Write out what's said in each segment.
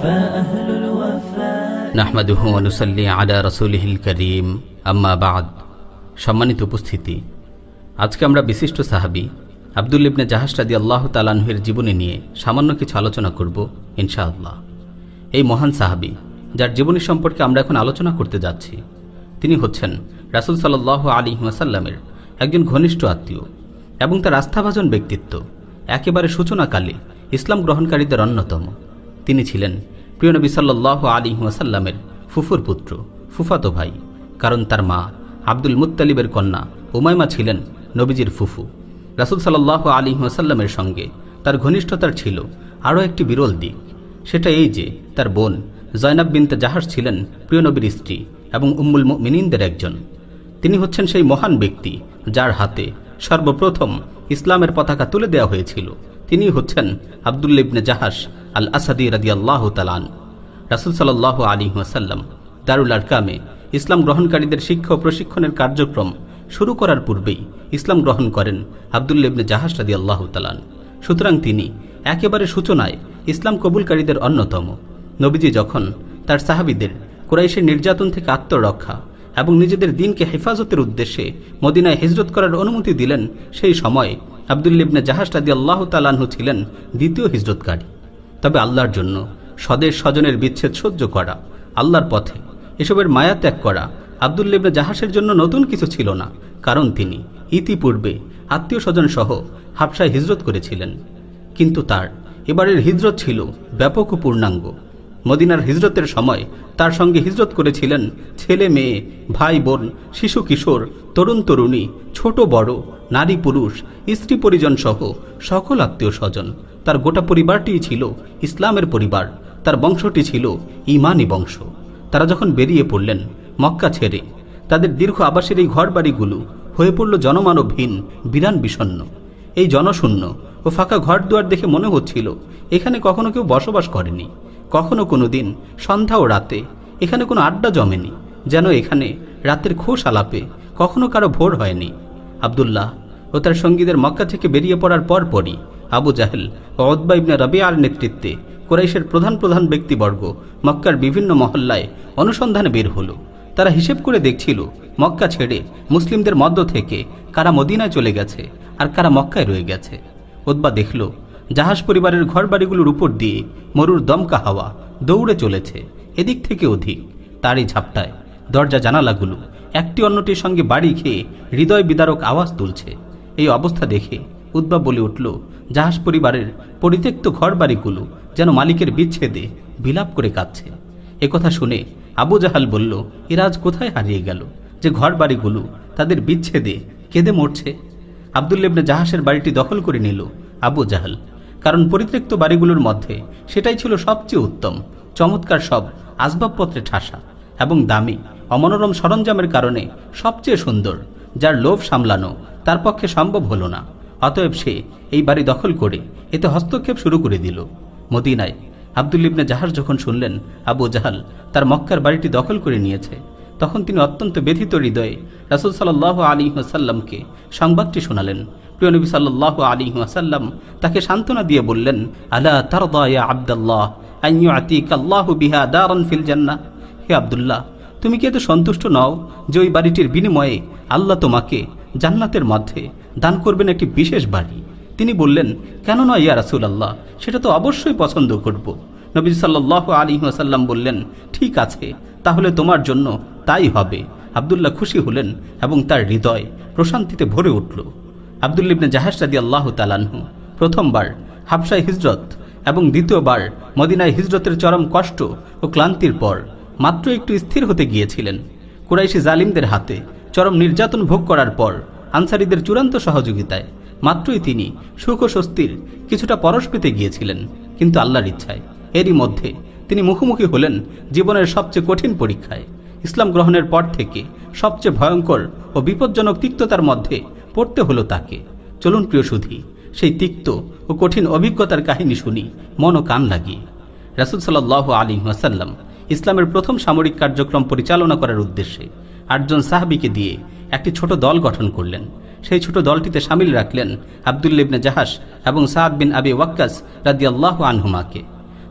فأهل الوفاء নাহমাদুহু অনুসল্লি আলা রসুলহিল করিম আম্মা বাদ সম্মানিত উপস্থিতি আজকে আমরা বিশিষ্ট সাহাবি আবদুল ইবনে জাহাজরাদি আল্লাহ তালানহের জীবনী নিয়ে সামান্য কিছু আলোচনা করব ইনশাআল্লাহ এই মহান সাহাবি যার জীবনী সম্পর্কে আমরা এখন আলোচনা করতে যাচ্ছি তিনি হচ্ছেন রাসুল সাল্লাহ আলী ওয়াসাল্লামের একজন ঘনিষ্ঠ আত্মীয় এবং তার আস্থাভাজন ব্যক্তিত্ব একেবারে সূচনাকালে ইসলাম গ্রহণকারীদের অন্যতম। তিনি ছিলেন প্রিয়নবী সাল্লাহ আলী ওয়াসাল্লামের ফুফুর পুত্র, ফুফাতো ভাই, কারণ তার মা আব্দুল মুত্তালিবের কন্যা উমাইমা ছিলেন নবীজির ফুফু। রাসুল সাল্লাহ আলী ওয়াসাল্লামের সঙ্গে তার ঘনিষ্ঠতার ছিল আরও একটি বিরল দিক। সেটা এই যে, তার বোন জয়নাব বিনতে জাহাজ ছিলেন প্রিয় নবীর স্ত্রী এবং উম্মুল মিনিনদের একজন। তিনি হচ্ছেন সেই মহান ব্যক্তি যার হাতে সর্বপ্রথম ইসলামের পতাকা তুলে দেওয়া হয়েছিল। তিনি হচ্ছেন আবদুল্লিবনে জাহাস আল আসাদি রাদি আল্লাহ তালান রাসুল সাল্লাহ আলী ওয়াসাল্লাম দারুল আরকামে ইসলাম গ্রহণকারীদের শিক্ষা ও প্রশিক্ষণের কার্যক্রম শুরু করার পূর্বেই ইসলাম গ্রহণ করেন আবদুল্লিবনে জাহাস রাদি আল্লাহ তালান সুতরাং তিনি একেবারে সূচনায় ইসলাম কবুলকারীদের অন্যতম। নবীজি যখন তার সাহাবিদের কোরাইশের নির্যাতন থেকে আত্মরক্ষা এবং নিজেদের দিনকে হেফাজতের উদ্দেশ্যে মদিনায় হিজরত করার অনুমতি দিলেন, সেই সময় আবদুল্লিবনে জাহাজ রাদি আল্লাহ তালাহু ছিলেন দ্বিতীয় হিজরতকারী। তবে আল্লাহর জন্য স্বদেশ স্বজনের বিচ্ছেদ সহ্য করা, আল্লাহর পথে এসবের মায়া ত্যাগ করা আব্দুল আবদুল্লিবনে জাহাসের জন্য নতুন কিছু ছিল না, কারণ তিনি ইতিপূর্বে আত্মীয় স্বজন সহ হাবসায় হিজরত করেছিলেন। কিন্তু তার এবারের হিজরত ছিল ব্যাপক ও পূর্ণাঙ্গ। মদিনার হিজরতের সময় তার সঙ্গে হিজরত করেছিলেন ছেলে মেয়ে, ভাই বোন, শিশু কিশোর, তরুণ তরুণী, ছোট বড়, নারী পুরুষ, স্ত্রী পরিজন সহ সকল আত্মীয় স্বজন। তার গোটা পরিবারটিই ছিল ইসলামের পরিবার। তার বংশটি ছিল ইমানি বংশ। তারা যখন বেরিয়ে পড়লেন মক্কা ছেড়ে, তাদের দীর্ঘ আবাসের এই ঘর বাড়িগুলো হয়ে পড়ল জনমানবহীন, বিরান বিষণ্ন এই জনশূন্য ও ফাঁকা ঘর দুয়ার দেখে মনে হচ্ছিল, এখানে কখনো কেউ বসবাস করেনি। কখনো কোনো দিন, সন্ধ্যা ও রাতে, এখানে কোনো আড্ডা জমেনি, যেন এখানে রাতের খোশ আলাপে কখনো কারও ভোর হয়নি। আবদুল্লাহ ও তার সঙ্গীদের মক্কা থেকে বেরিয়ে পড়ার পরপরই আবু জাহেল ও অদ্বা ইবনে রবিয়ার নেতৃত্বে কোরাইশের প্রধান প্রধান ব্যক্তিবর্গ মক্কার বিভিন্ন মহল্লায় অনুসন্ধানে বের হলো। তারা হিসেব করে দেখছিল, মক্কা ছেড়ে মুসলিমদের মধ্য থেকে কারা মদিনায় চলে গেছে আর কারা মক্কায় রয়ে গেছে। ওদবা দেখল জাহাজ পরিবারের ঘর বাড়িগুলোর উপর দিয়ে মরুর দমকা হাওয়া দৌড়ে চলেছে, এদিক থেকে অধিক তারই ঝাপটায় দরজা জানালাগুলো একটি অন্যটির সঙ্গে বাড়ি খেয়ে হৃদয় বিদারক আওয়াজ তুলছে। এই অবস্থা দেখে উদ্বা বলে উঠল, জাহাজ পরিবারের পরিত্যক্ত ঘর বাড়িগুলো যেন মালিকের বিচ্ছেদে বিলাপ করে কাঁদছে। একথা শুনে আবু জাহাল বলল এরা আজ কোথায় হারিয়ে গেল? যে ঘর বাড়িগুলো তাদের বিচ্ছেদে কেঁদে মরছে? আবদুল্লেবনে জাহাসের বাড়িটি দখল করে নিল আবু জাহাল। কারণ পরিত্যক্ত বাড়িগুলোর মধ্যে সেটাই ছিল সবচেয়ে উত্তম। চমৎকার সব আসবাবপত্রে ঠাসা এবং দামি, অমনোরম সরঞ্জামের কারণে সবচেয়ে সুন্দর, যার লোভ সামলানো তার পক্ষে সম্ভব হলো না। অতএব সে এই বাড়ি দখল করে এতে হস্তক্ষেপ শুরু করে দিল। মদিনায় আবদুল ইবনে জাহাজ যখন শুনলেন আবু জাহাল তার মক্কার বাড়িটি দখল করে নিয়েছে, তখন তিনি অত্যন্ত ব্যথিত হৃদয়ে রাসুল আলী সাল্লামকে সংবাদটি শোনালেন। প্রিয় নবী সাল্লাহ আলী আসাল্লাম তাকে সান্ত্বনা দিয়ে বললেন, আলা তারদা ইয়া আবদাল্লাহ আল্লাহ বিহা দারন হে আবদুল্লাহ, তুমি কি এত সন্তুষ্ট নও যে ওই বাড়িটির বিনিময়ে আল্লাহ তোমাকে জান্নাতের মধ্যে দান করবেন একটি বিশেষ বাড়ি? তিনি বললেন, কেন নয় ইয়া রাসুল আল্লাহ সেটা তো অবশ্যই পছন্দ করব। নবী সাল্লাহ আলী আসাল্লাম বললেন, ঠিক আছে, তাহলে তোমার জন্য তাই হবে। আবদুল্লাহ খুশি হলেন এবং তার হৃদয় প্রশান্তিতে ভরে উঠল। আবদুল্লিবনে জাহাজ রাদি আল্লাহ তালানহু প্রথমবার হাবসায় হিজরত এবং দ্বিতীয়বার মদিনায় হিজরতের চরম কষ্ট ও ক্লান্তির পর মাত্র একটু স্থির হতে গিয়েছিলেন। কুরাইশি জালিমদের হাতে চরম নির্যাতন ভোগ করার পর আনসারীদের চূড়ান্ত সহযোগিতায় মাত্রই তিনি সুখ ও স্বস্তির কিছুটা পরশ পেতে গিয়েছিলেন, কিন্তু আল্লাহর ইচ্ছায়। এরই মধ্যে তিনি মুখোমুখি হলেন জীবনের সবচেয়ে কঠিন পরীক্ষায়। ইসলাম গ্রহণের পর থেকে সবচেয়ে ভয়ঙ্কর ও বিপজ্জনক তিক্ততার মধ্যে পড়তে হলো তাকে। চলুন প্রিয় সুধী, সেই তিক্ত ও কঠিন অভিজ্ঞতার কাহিনী শুনি, মন কান লাগিয়ে। রাসুল সাল্লাহ আলী ওয়াসাল্লাম ইসলামের প্রথম সামরিক কার্যক্রম পরিচালনা করার উদ্দেশ্যে আটজন সাহাবিকে দিয়ে একটি ছোট দল গঠন করলেন। সেই ছোট দলটিতে সামিল রাখলেন আবদুল্লিবনে জাহাস এবং সাদ বিন আবি ওয়াক্কাস রাদিয়াল্লাহ আনহুমাকে।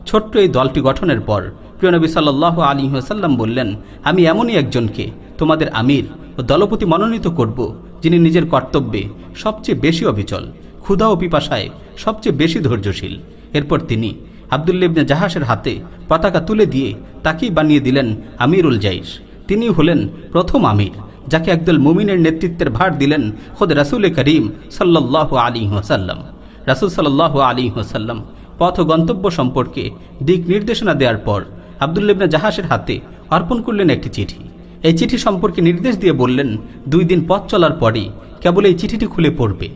ছোট্ট এই দলটি গঠনের পর প্রিয়নবী সাল্লাহ আলী ওয়াসাল্লাম বললেন, আমি এমনই একজনকে তোমাদের আমির ও দলপতি মনোনীত করব যিনি নিজের কর্তব্যে সবচেয়ে বেশি অবিচল, ক্ষুধা ও পিপাসায় সবচেয়ে বেশি ধৈর্যশীল। এরপর তিনি আবদুল্লিবনে জাহাসের হাতে পতাকা তুলে দিয়ে তাকেই বানিয়ে দিলেন আমিরুল জাইশ। তিনি হলেন প্রথম আমির, যাকে একদল মুমিনের নেতৃত্বের ভার দিলেন খোদ রাসুল করিম সাল্লাহ আলী ওসাল্লাম রাসুল সাল্লাহ আলী ওসাল্লাম পথ গন্তব্য সম্পর্কে দিক নির্দেশনা দেওয়ার পর আবদুল্লিবনে জাহাসের হাতে অর্পণ করলেন একটি চিঠি। এই চিঠি সম্পর্কে নির্দেশ দিয়ে বললেন, দুই দিন পথ চলার পরই কেবল এই চিঠিটি খুলে পড়বে।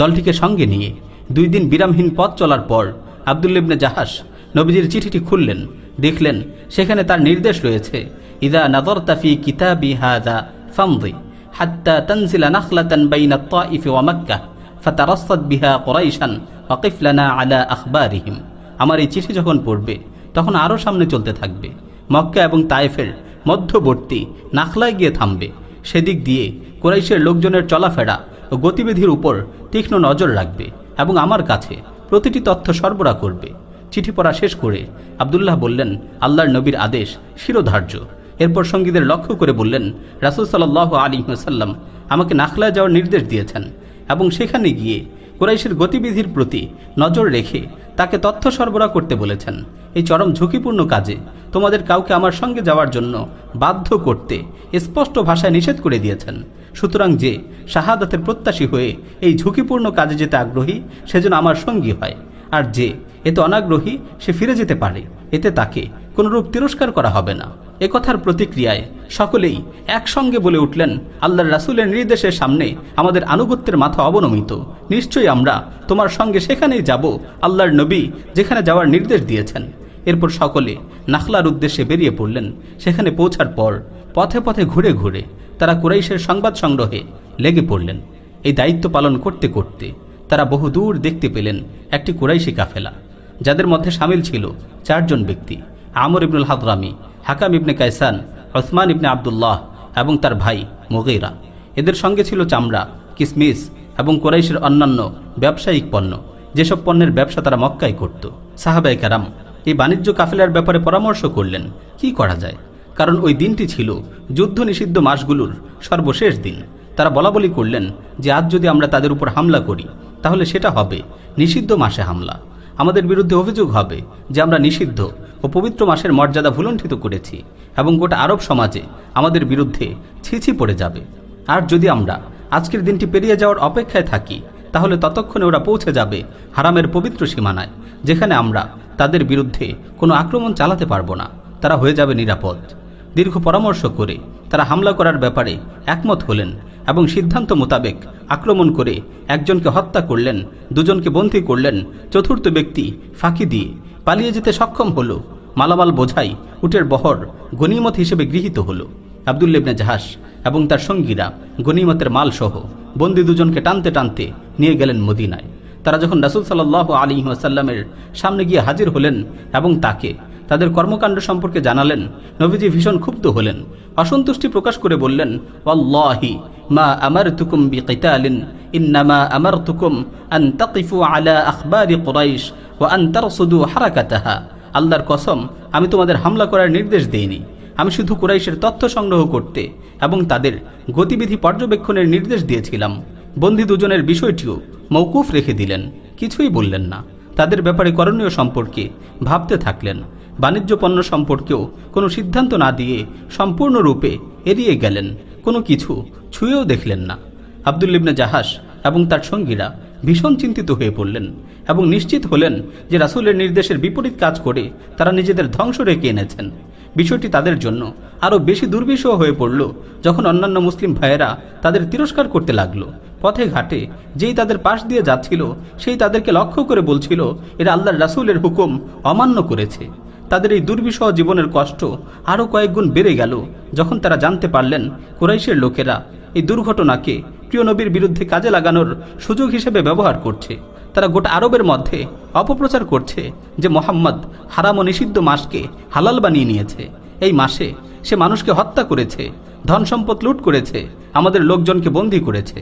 দলটিকে সঙ্গে নিয়ে দুই দিন বিরামহীন পথ চলার পর আবদুল্লিবনে জাহাস নবীজির চিঠিটি খুললেন। দেখলেন, সেখানে তার নির্দেশ রয়েছে, ইদা নজর তাফি কিতাবি হাদা ফামদি হাত্তা তানজিলা নাখলাতান বাইনা তাইফ ওয়া মক্কা ফাতারাসাদ বিহা কুরাইশান ওয়াকিফ লানা আলা আখবারিহিম। আমার এই চিঠি যখন পড়বে, তখন আরও সামনে চলতে থাকবে। মক্কা এবং তায়েফের মধ্যবর্তী নাখলায় গিয়ে থামবে সেদিক দিয়ে কোরাইশের লোকজনের চলাফেরা ও গতিবিধির উপর তীক্ষ্ণ নজর রাখবে এবং আমার কাছে প্রতিটি তথ্য সরবরাহ করবে। চিঠি পড়া শেষ করে আবদুল্লাহ বললেন, আল্লাহর নবীর আদেশ শিরোধার্য। এরপর সঙ্গীদের লক্ষ্য করে বললেন, রাসুল সাল্লাহ আলী সাল্লাম আমাকে নাখলায় যাওয়ার নির্দেশ দিয়েছেন এবং সেখানে গিয়ে কোরাইশের গতিবিধির প্রতি নজর রেখে তাকে তথ্য সরবরাহ করতে বলেছেন। এই চরম ঝুঁকিপূর্ণ কাজে তোমাদের কাউকে আমার সঙ্গে যাওয়ার জন্য বাধ্য করতে স্পষ্ট ভাষায় নিষেধ করে দিয়েছেন। সুতরাং যে শাহাদাতের প্রত্যাশী হয়ে এই ঝুঁকিপূর্ণ কাজে যেতে আগ্রহী, সেজন্য আমার সঙ্গী হয়। আর যে এতে অনাগ্রহী, সে ফিরে যেতে পারে। এতে তাকে কোনরূপ তিরস্কার করা হবে না। একথার প্রতিক্রিয়ায় সকলেই একসঙ্গে বলে উঠলেন, আল্লাহর রাসুলের নির্দেশের সামনে আমাদের আনুগত্যের মাথা অবনমিত। নিশ্চয়ই আমরা তোমার সঙ্গে সেখানেই যাব, আল্লাহর নবী যেখানে যাওয়ার নির্দেশ দিয়েছেন। এরপর সকলে নাখলার উদ্দেশ্যে বেরিয়ে পড়লেন। সেখানে পৌঁছার পর পথে পথে ঘুরে ঘুরে তারা কুরাইশের সংবাদ সংগ্রহে লেগে পড়লেন। এই দায়িত্ব পালন করতে করতে তারা বহু দূর দেখতে পেলেন একটি কুরাইশি কাফেলা, যাদের মধ্যে সামিল ছিল চারজন ব্যক্তি, আমর ইবনুল হাদরামি, হাকাম ইবনে কায়সান ওসমান ইবনে আবদুল্লাহ এবং তার ভাই মুগেরা। এদের সঙ্গে ছিল চামড়া, কিসমিস এবং কোরাইশের অন্যান্য ব্যবসায়িক পণ্য। যেসব পণ্যের ব্যবসা তারা মক্কায় করত। সাহাবাই কারাম এই বাণিজ্য কাফেলার ব্যাপারে পরামর্শ করলেন, কি করা যায়? কারণ ওই দিনটি ছিল যুদ্ধ নিষিদ্ধ মাসগুলোর সর্বশেষ দিন। তারা বলা বলি করলেন যে, আজ যদি আমরা তাদের উপর হামলা করি তাহলে সেটা হবে। নিষিদ্ধ মাসে হামলা। আমাদের বিরুদ্ধে অভিযোগ হবে যে আমরা নিষিদ্ধ ও পবিত্র মাসের মর্যাদা ভুলণ্ঠিত করেছি এবং গোটা আরব সমাজে আমাদের বিরুদ্ধে ছিছি পড়ে যাবে। আর যদি আমরা আজকের দিনটি পেরিয়ে যাওয়ার অপেক্ষায় থাকি, তাহলে ততক্ষণে ওরা পৌঁছে যাবে হারামের পবিত্র সীমানায়, যেখানে আমরা তাদের বিরুদ্ধে কোনো আক্রমণ চালাতে পারব না। তারা হয়ে যাবে নিরাপদ। দীর্ঘ পরামর্শ করে তারা হামলা করার ব্যাপারে একমত হলেন এবং সিদ্ধান্ত মোতাবেক আক্রমণ করে একজনকে হত্যা করলেন, দুজনকে বন্দী করলেন, চতুর্থ ব্যক্তি ফাঁকি দিয়ে পালিয়ে যেতে সক্ষম হল। মালামাল বোঝাই উটের বহর গনিমত হিসেবে গৃহীত হল। আবদুল্লেবনে জাহাস এবং তার সঙ্গীরা গনিমতের মালসহ বন্দি দুজনকে টানতে টানতে নিয়ে গেলেন মদিনায়। তারা যখন রাসুল সাল্লাহ আলী ওয়াসাল্লামের সামনে গিয়ে হাজির হলেন এবং তাকে কর্মকাণ্ড সম্পর্কে জানালেন। নবীজি ভীষণ ক্ষুব্ধ হলেন। অসন্তুষ্টি প্রকাশ করে বললেন ওয়াল্লাহি মা আমার তুকুম বিকিতালিন, ইন্নামা আমার তুকুম আন তাকিফু আলা আখবারি কুরাইশ ও আন তারসুদু হারাকাতাহা। আল্লাহর কসম, আমি তোমাদের হামলা করার নির্দেশ দেইনি। আমি শুধু কুরাইশের তথ্য সংগ্রহ করতে এবং তাদের গতিবিধি পর্যবেক্ষণের নির্দেশ দিয়েছিলাম। বন্দি দুজনের বিষয়টিও মৌকুফ রেখে দিলেন। কিছুই বললেন না। তাদের ব্যাপারে করণীয় সম্পর্কে ভাবতে থাকলেন। বাণিজ্য পণ্য সম্পর্কেও কোনো সিদ্ধান্ত না দিয়ে সম্পূর্ণরূপে এড়িয়ে গেলেন। কোনো কিছু ছুঁয়েও দেখলেন না। আবদুল্লিবনে জাহাস এবং তার সঙ্গীরা ভীষণ চিন্তিত হয়ে পড়লেন এবং নিশ্চিত হলেন যে রাসুলের নির্দেশের বিপরীত কাজ করে তারা নিজেদের ধ্বংস রেখে এনেছেন। বিষয়টি তাদের জন্য আরও বেশি দুর্বিষহ হয়ে পড়ল যখন অন্যান্য মুসলিম ভাইয়েরা তাদের তিরস্কার করতে লাগল। পথে ঘাটে যেই তাদের পাশ দিয়ে যাচ্ছিল, সেই তাদেরকে লক্ষ্য করে বলছিল, এরা আল্লাহর রাসুলের হুকুম অমান্য করেছে। তাদের এই দুর্বিষহ জীবনের কষ্ট আরও কয়েক গুণ বেড়ে গেল যখন তারা জানতে পারলেন কুরাইশের লোকেরা এই দুর্ঘটনাকে প্রিয় নবীর বিরুদ্ধে কাজে লাগানোর সুযোগ হিসেবে ব্যবহার করছে। তারা গোটা আরবের মধ্যে অপপ্রচার করছে যে মোহাম্মদ হারাম ও নিষিদ্ধ মাসকে হালাল বানিয়ে নিয়েছে। এই মাসে সে মানুষকে হত্যা করেছে, ধন সম্পদ লুট করেছে, আমাদের লোকজনকে বন্দী করেছে।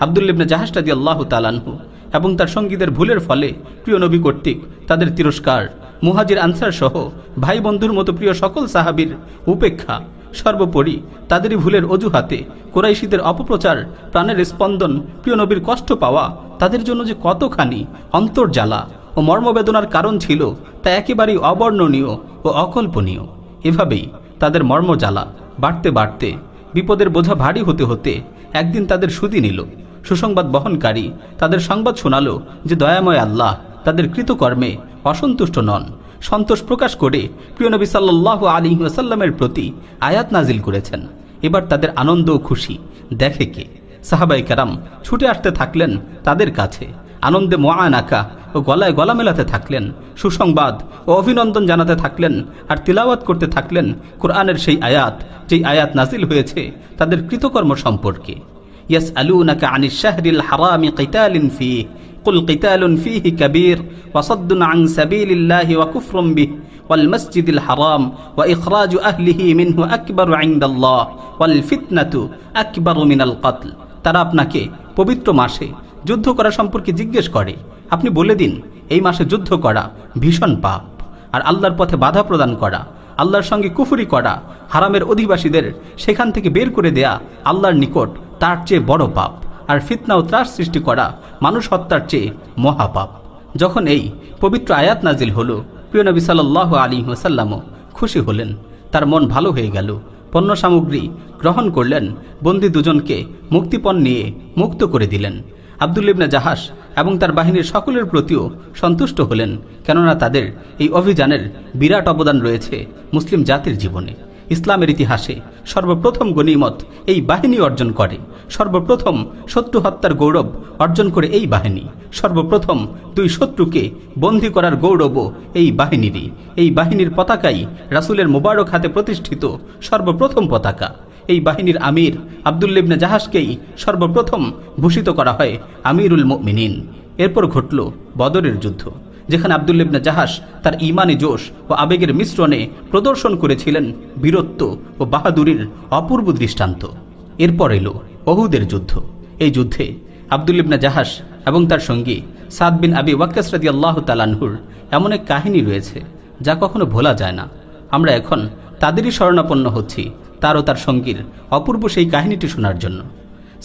আবদুল্লিবনে জাহাজটাদি আল্লাহ তালানহু এবং তার সঙ্গীদের ভুলের ফলে প্রিয় নবী কর্তৃক তাদের তিরস্কার। মুহাজির আনসার সহ ভাই বন্ধুর মতো প্রিয় সকল সাহাবির উপেক্ষা। সর্বোপরি তাদেরই ভুলের অজুহাতে কোরাইশিদের অপপ্রচার, প্রাণের স্পন্দন, প্রিয় নবীর কষ্ট পাওয়া, তাদের জন্য যে কতখানি অন্তর্জ্বালা ও মর্মবেদনার কারণ ছিল তা একেবারেই অবর্ণনীয় ও অকল্পনীয়। এভাবেই তাদের মর্মজ্বালা বাড়তে বাড়তে বিপদের বোঝা ভারী হতে হতে একদিন তাদের সুদি নিল। সুসংবাদ বহনকারী তাদের সংবাদ শোনালো যে দয়াময় আল্লাহ তাদের কৃতকর্মে অসন্তুষ্ট নন। সন্তোষ প্রকাশ করে প্রিয় নবী সাল্লাহ আলী ওয়াসাল্লামের প্রতি আয়াত নাজিল করেছেন। এবার তাদের আনন্দ ও খুশি দেখে কে? সাহাবাই কারাম ছুটে আসতে থাকলেন তাদের কাছে। আনন্দে মোয়ানাকা ও গলায় গলা মেলাতে থাকলেন। সুসংবাদ ও অভিনন্দন জানাতে থাকলেন আর তিলাওয়াত করতে থাকলেন। কোরআনের সেই আয়াত, যেই আয়াত নাজিল হয়েছে, তাদের কৃতকর্ম সম্পর্কে। ইয়াস আলুনাকা আনিস শাহরিল হারামি কিতালিন ফিহ قل قتال فيه كبير وصد عن سبيل الله وكفر به والمسجد الحرام وإخراج أهله منه أكبر عند الله والفتنة أكبر من القتل তারা আপনাকে পবিত্র মাসে যুদ্ধ করা সম্পর্কে জিজ্ঞেস করে আপনি বলে দিন এই মাসে যুদ্ধ করা ভীষণ পাপ আর আল্লাহর পথে বাধা প্রদান করা আল্লাহর সঙ্গে কুফুরি করা হারামের অধিবাসীদের সেখান থেকে বের করে দেয়া আল্লাহর নিকট তার চেয়ে বড় পাপ আর ফিতনা ও ত্রাস সৃষ্টি করা মানুষ হত্যার চেয়ে মহাপাপ। যখন এই পবিত্র আয়াত নাজিল হলো, প্রিয় নবী সাল্লাহ আলী ওসাল্লামও খুশি হলেন। তার মন ভালো হয়ে গেল। পণ্য সামগ্রী গ্রহণ করলেন। বন্দি দুজনকে মুক্তিপণ নিয়ে মুক্ত করে দিলেন। আবদুল্লিবনে জাহাস এবং তার বাহিনীর সকলের প্রতিও সন্তুষ্ট হলেন, কেননা তাদের এই অভিযানের বিরাট অবদান রয়েছে মুসলিম জাতির জীবনে। ইসলামের ইতিহাসে সর্বপ্রথম গণিমত এই বাহিনী অর্জন করে। সর্বপ্রথম শত্রু হত্যার গৌরব অর্জন করে এই বাহিনী। সর্বপ্রথম দুই শত্রুকে বন্দী করার গৌরবও এই বাহিনীরই। এই বাহিনীর পতাকাই রাসুলের মোবারক হাতে প্রতিষ্ঠিত সর্বপ্রথম পতাকা। এই বাহিনীর আমির আবদুল্লিবনে জাহাজকেই সর্বপ্রথম ভূষিত করা হয় আমিরুল মিনিন এরপর ঘটল বদরের যুদ্ধ। যেখানে আবদুল্লিবনে জাহাজ তার ইমানি জোশ ও আবেগের মিশ্রণে প্রদর্শন করেছিলেন বীরত্ব ও বাহাদুরির অপূর্ব দৃষ্টান্ত। এরপর এলো অহুদের যুদ্ধ। এই যুদ্ধে আবদুল্লিবনে জাহাজ এবং তার সঙ্গী সাদ বিন আবি ওয়াক্কাস রাদি আল্লাহ তালানহুর এমন এক কাহিনী রয়েছে যা কখনো ভোলা যায় না। আমরা এখন তাদেরই শরণাপন্ন হচ্ছি তার ও তার সঙ্গীর অপূর্ব সেই কাহিনীটি শোনার জন্য।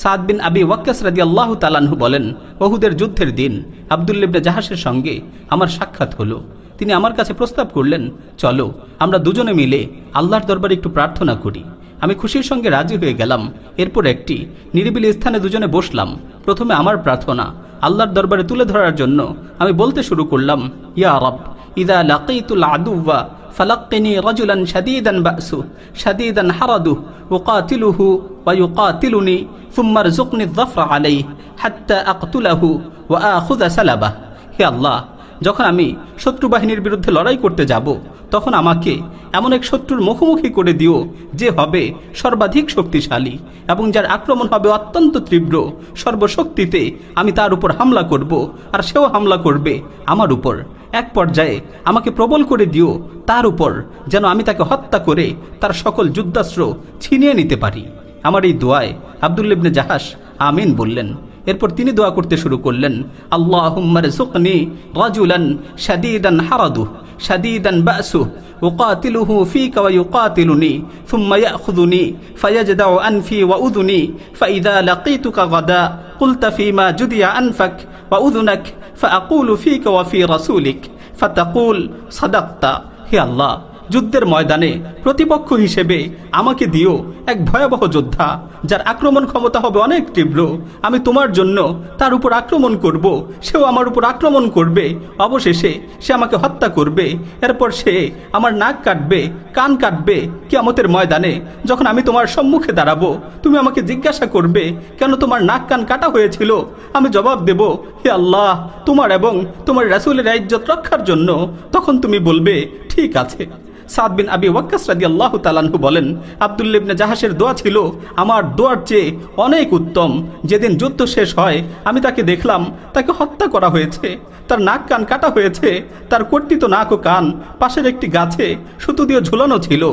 সাদ বিন আবি ওয়াক্কাস রাদি আল্লাহ তালানহু বলেন বহুদের যুদ্ধের দিন আবদুল্লিবনে জাহাসের সঙ্গে আমার সাক্ষাৎ হলো তিনি আমার কাছে প্রস্তাব করলেন চলো আমরা দুজনে মিলে আল্লাহর দরবারে একটু প্রার্থনা করি আমি খুশির সঙ্গে রাজি হয়ে গেলাম এরপর একটি নিরিবিলি স্থানে দুজনে বসলাম প্রথমে আমার প্রার্থনা আল্লাহর দরবারে তুলে ধরার জন্য আমি বলতে শুরু করলাম ইয়া রব ইদা লাকিতুল আদুওয়া فلقني رجلا شديدا بأسه شديدا حرده أقاتله ويقاتلني ফুম্মার সালাবাহ হে আল্লাহ, যখন আমি শত্রু বাহিনীর বিরুদ্ধে লড়াই করতে যাব, তখন আমাকে এমন এক শত্রুর মুখোমুখি করে দিও, যে হবে সর্বাধিক শক্তিশালী এবং যার আক্রমণ হবে অত্যন্ত তীব্র। সর্বশক্তিতে আমি তার উপর হামলা করব আর সেও হামলা করবে আমার উপর। এক পর্যায়ে আমাকে প্রবল করে দিও, তার উপর যেন আমি তাকে হত্যা করে তার সকল যুদ্ধাস্ত্র ছিনিয়ে নিতে পারি। আমার এই দোয়ায় আবদুল্লিবনে জাহাস আমিন বললেন এরপর তিনি দোয়া করতে শুরু করলেন আল্লাহ সুকনি রাজুলান শাদিদান হারাদু শাদিদান বাসু أقاتله فيك ويقاتلني ثم يأخذني فيجدع أنفي وأذني فإذا لقيتك غدا قلت فيما جدي أنفك وأذنك فأقول فيك وفي رسولك فتقول صدقت هي الله যুদ্ধের ময়দানে প্রতিপক্ষ হিসেবে আমাকে দিও এক ভয়াবহ যোদ্ধা, যার আক্রমণ ক্ষমতা হবে অনেক তীব্র। আমি তোমার জন্য তার উপর আক্রমণ করব, সেও আমার উপর আক্রমণ করবে, অবশেষে সে আমাকে হত্যা করবে, এরপর সে আমার নাক কাটবে, কান কাটবে কিয়ামতের ময়দানে। যখন আমি তোমার সম্মুখে দাঁড়াবো, তুমি আমাকে জিজ্ঞাসা করবে, কেন তোমার নাক কান কাটা হয়েছিল? আমি জবাব দেব, হে আল্লাহ, তোমার এবং তোমার রাসুলের ইজ্জত রক্ষার জন্য। তখন তুমি বলবে, ঠিক আছে। সাদ বিন আবি ওয়াক্কাস রাজি আল্লাহ তালানহু বলেন আবদুল্লিবনে জাহাসের দোয়া ছিল, আমার দোয়ার চেয়ে অনেক উত্তম। যেদিন যুদ্ধ শেষ হয়, আমি তাকে দেখলাম, তাকে হত্যা করা হয়েছে। তার নাক কান কাটা হয়েছে, তার কর্তিত নাক ও কান পাশের একটি গাছে সুতো দিয়ে ঝুলানো ছিল।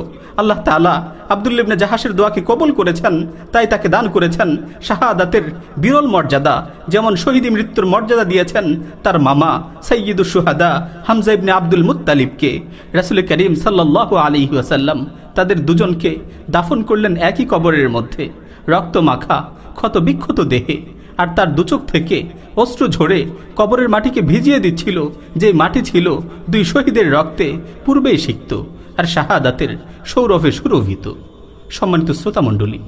আল্লাহ তালা আবদুল্লিবনে জাহাসের দোয়াকে কবুল করেছেন, তাই তাকে দান করেছেন। শাহাদাতের বিরল মর্যাদা, যেমন শহীদ মৃত্যুর মর্যাদা দিয়েছেন তার মামা সৈয়দুল সুহাদা হামজা ইবনে আব্দুল মুত্তালিবকে। রাসুল করিম সাল্লাহ আলী ওয়াসাল্লাম তাদের দুজনকে দাফন করলেন একই কবরের মধ্যে। রক্ত মাখা ক্ষত বিক্ষত দেহে, আর তার দুচোখ থেকে অস্ত্র ঝরে কবরের মাটিকে ভিজিয়ে দিচ্ছিল, যে মাটি ছিল দুই শহীদের রক্তে পূর্বেই সিক্ত। আর শাহাদাতের সৌরভে সুরভিত। সম্মানিত শ্রোতামণ্ডলী,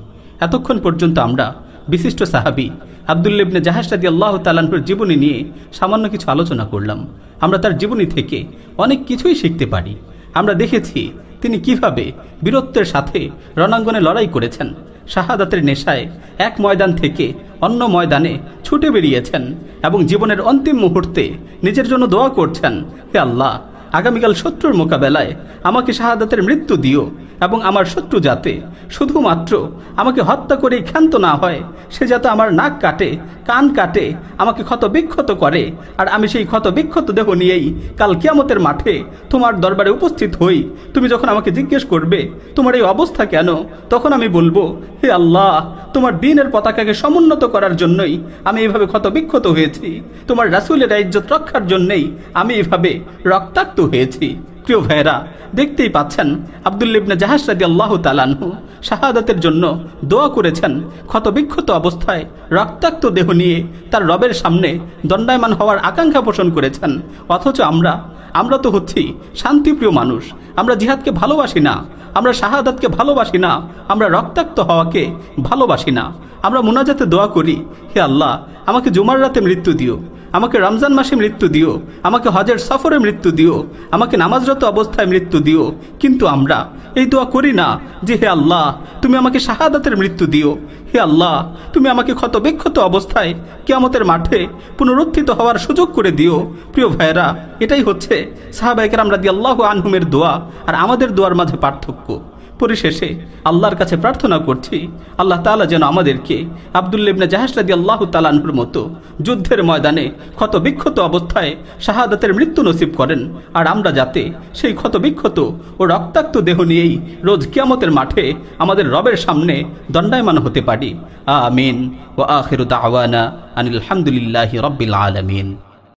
এতক্ষণ পর্যন্ত আমরা বিশিষ্ট সাহাবি আবদুল্লেবনে জাহাজটাদি আল্লাহ তালানহুর জীবনী নিয়ে সামান্য কিছু আলোচনা করলাম। আমরা তার জীবনী থেকে অনেক কিছুই শিখতে পারি। আমরা দেখেছি তিনি কীভাবে বীরত্বের সাথে রণাঙ্গনে লড়াই করেছেন। শাহাদাতের নেশায় এক ময়দান থেকে অন্য ময়দানে ছুটে বেরিয়েছেন এবং জীবনের অন্তিম মুহূর্তে নিজের জন্য দোয়া করছেন, হে আল্লাহ আগামীকাল শত্রুর মোকাবেলায় আমাকে শাহাদাতের মৃত্যু দিও এবং আমার শত্রু যাতে শুধুমাত্র আমাকে হত্যা করেই ক্ষান্ত না হয়, সে যাতে আমার নাক কাটে, কান কাটে, আমাকে ক্ষত বিক্ষত করে। আর আমি সেই ক্ষত বিক্ষত দেহ নিয়েই কাল কিয়ামতের মাঠে তোমার দরবারে উপস্থিত হই। তুমি যখন আমাকে জিজ্ঞেস করবে, তোমার এই অবস্থা কেন? তখন আমি বলব, হে আল্লাহ, তোমার দিনের পতাকাকে সমুন্নত করার জন্যই আমি এইভাবে ক্ষত বিক্ষত হয়েছি। তোমার রাসুলের ইজ্জত রক্ষার জন্যই আমি এইভাবে রক্তাক্ত হয়েছি। প্রিয় ভাইরা দেখতেই পাচ্ছেন আবদুল্লিবনে জাহাজ রাজি আল্লাহ তালানহু শাহাদাতের জন্য দোয়া করেছেন ক্ষতবিক্ষত অবস্থায় রক্তাক্ত দেহ নিয়ে তার রবের সামনে দণ্ডায়মান হওয়ার আকাঙ্ক্ষা পোষণ করেছেন। অথচ আমরা আমরা তো হচ্ছি শান্তিপ্রিয় মানুষ। আমরা জিহাদকে ভালোবাসি না, আমরা শাহাদাতকে ভালোবাসি না, আমরা রক্তাক্ত হওয়াকে ভালোবাসি না। আমরা মোনাজাতে দোয়া করি, হে আল্লাহ, আমাকে জুমার রাতে মৃত্যু দিও। আমাকে রমজান মাসে মৃত্যু দিও, আমাকে হজের সফরে মৃত্যু দিও, আমাকে নামাজরত অবস্থায় মৃত্যু দিও। কিন্তু আমরা এই দোয়া করি না যে, হে আল্লাহ, তুমি আমাকে শাহাদাতের মৃত্যু দিও। হে আল্লাহ, তুমি আমাকে ক্ষত বিক্ষত অবস্থায় কেয়ামতের মাঠে পুনরুত্থিত হওয়ার সুযোগ করে দিও। প্রিয় ভাইয়েরা, এটাই হচ্ছে সাহাবাইকার আমরা দিয়ে আল্লাহ আনহুমের দোয়া আর আমাদের দোয়ার মাঝে পার্থক্য। পরিশেষে আল্লাহর কাছে প্রার্থনা করছি, আল্লাহ তালা যেন আমাদেরকে আবদুল্লিবনে জাহাজরাদি আল্লাহ তালানহুর মতো যুদ্ধের ময়দানে ক্ষত বিক্ষত অবস্থায় শাহাদাতের মৃত্যু নসিব করেন। আর আমরা যাতে সেই ক্ষত বিক্ষত ও রক্তাক্ত দেহ নিয়েই রোজ কিয়ামতের মাঠে আমাদের রবের সামনে দণ্ডায়মান হতে পারি। আমিন। ও আখির দাওয়ানা আনিল হামদুলিল্লাহি রব্বিল আলমিন।